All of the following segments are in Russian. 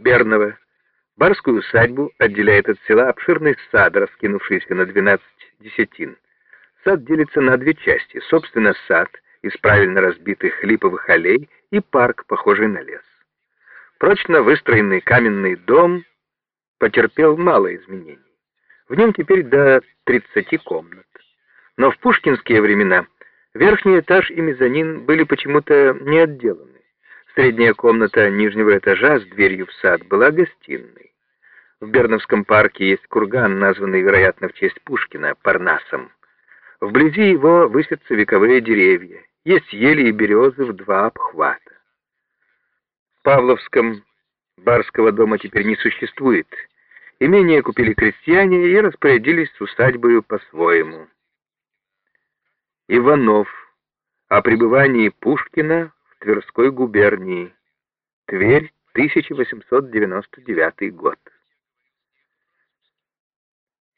Бернова. Барскую усадьбу отделяет от села обширный сад, раскинувшийся на 12 десятин. Сад делится на две части. Собственно, сад из правильно разбитых липовых аллей и парк, похожий на лес. Прочно выстроенный каменный дом потерпел мало изменений. В нем теперь до 30 комнат. Но в пушкинские времена верхний этаж и мезонин были почему-то не отделаны. Средняя комната нижнего этажа с дверью в сад была гостиной. В Берновском парке есть курган, названный, вероятно, в честь Пушкина, Парнасом. Вблизи его высятся вековые деревья. Есть ели и березы в два обхвата. В Павловском барского дома теперь не существует. Имение купили крестьяне и распорядились с усадьбою по-своему. Иванов о пребывании Пушкина Тверской губернии. Тверь, 1899 год.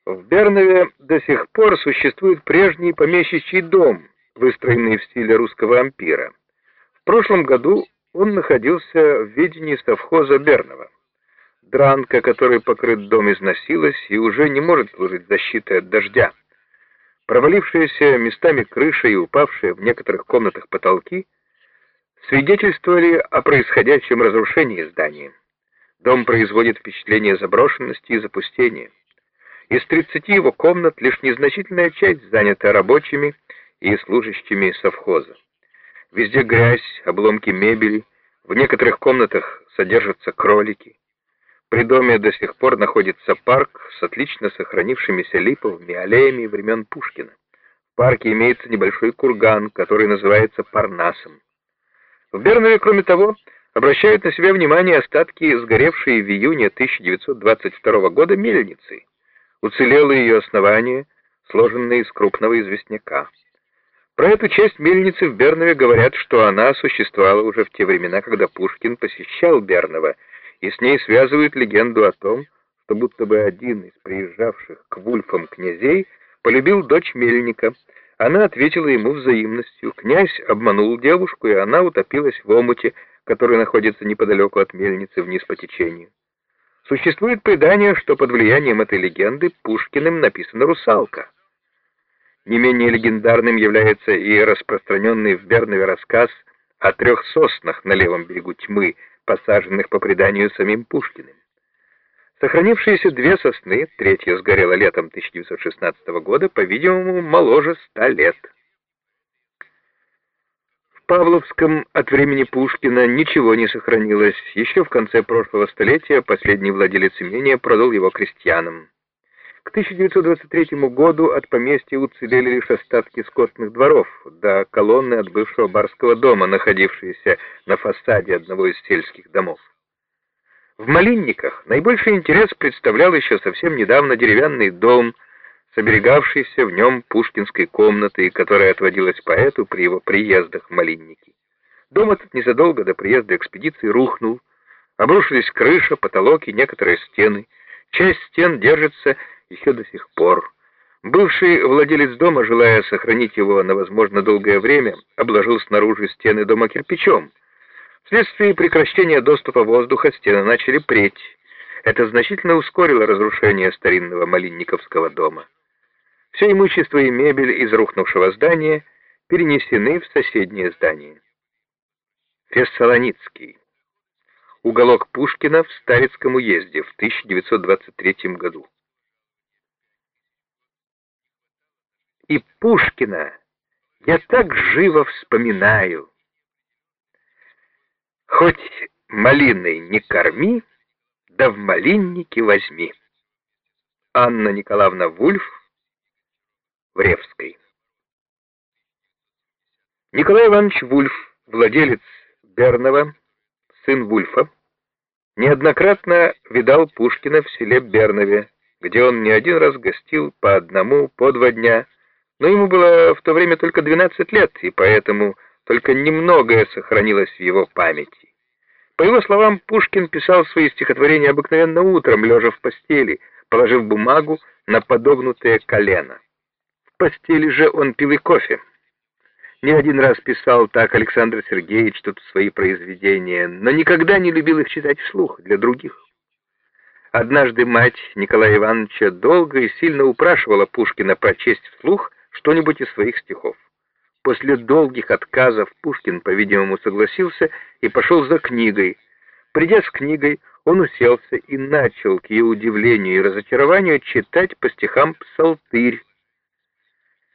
В Бернове до сих пор существует прежний помещичий дом, выстроенный в стиле русского ампира. В прошлом году он находился в ведении совхоза Бернова. Дранка, которой покрыт дом, износилась и уже не может служить защитой от дождя. Провалившиеся местами крыша и упавшие в некоторых комнатах потолки свидетельствовали о происходящем разрушении здания. Дом производит впечатление заброшенности и запустения. Из 30 его комнат лишь незначительная часть занята рабочими и служащими совхоза. Везде грязь, обломки мебели, в некоторых комнатах содержатся кролики. При доме до сих пор находится парк с отлично сохранившимися липовыми аллеями времен Пушкина. В парке имеется небольшой курган, который называется Парнасом. В Бернове, кроме того, обращают на себя внимание остатки сгоревшей в июне 1922 года мельницы. Уцелело ее основание, сложенное из крупного известняка. Про эту часть мельницы в Бернове говорят, что она существовала уже в те времена, когда Пушкин посещал Берново, и с ней связывают легенду о том, что будто бы один из приезжавших к Вульфам князей полюбил дочь мельника. Она ответила ему взаимностью. Князь обманул девушку, и она утопилась в омуте, который находится неподалеку от мельницы вниз по течению. Существует предание, что под влиянием этой легенды Пушкиным написана «Русалка». Не менее легендарным является и распространенный в Бернове рассказ о трех соснах на левом берегу тьмы, посаженных по преданию самим Пушкиным. Сохранившиеся две сосны, третья сгорела летом 1916 года, по-видимому, моложе ста лет. В Павловском от времени Пушкина ничего не сохранилось. Еще в конце прошлого столетия последний владелец имения продал его крестьянам. К 1923 году от поместья уцелели лишь остатки скотных дворов, до колонны от бывшего барского дома, находившиеся на фасаде одного из сельских домов. В Малинниках наибольший интерес представлял еще совсем недавно деревянный дом, соберегавшийся в нем пушкинской комнатой, которая отводилась поэту при его приездах в Малинники. Дом этот незадолго до приезда экспедиции рухнул, обрушились крыша, потолок и некоторые стены. Часть стен держится еще до сих пор. Бывший владелец дома, желая сохранить его на возможно долгое время, обложил снаружи стены дома кирпичом. Вследствие прекращения доступа воздуха стены начали преть. Это значительно ускорило разрушение старинного Малинниковского дома. Все имущество и мебель из рухнувшего здания перенесены в соседнее здание. Фессалоницкий. Уголок Пушкина в Старицком уезде в 1923 году. и Пушкина я так живо вспоминаю. Хоть малиной не корми, да в малиннике возьми. Анна Николаевна Вульф, Вревской. Николай Иванович Вульф, владелец Бернова, сын Вульфа, неоднократно видал Пушкина в селе Бернове, где он не один раз гостил по одному, по два дня, но ему было в то время только 12 лет, и поэтому только немногое сохранилось в его памяти. По его словам, Пушкин писал свои стихотворения обыкновенно утром, лежа в постели, положив бумагу на подогнутое колено. В постели же он пил и кофе. Не один раз писал так Александр Сергеевич тут свои произведения, но никогда не любил их читать вслух для других. Однажды мать Николая Ивановича долго и сильно упрашивала Пушкина прочесть вслух что-нибудь из своих стихов. После долгих отказов Пушкин, по-видимому, согласился и пошел за книгой. Придя с книгой, он уселся и начал, к ее удивлению и разочарованию, читать по стихам псалтырь,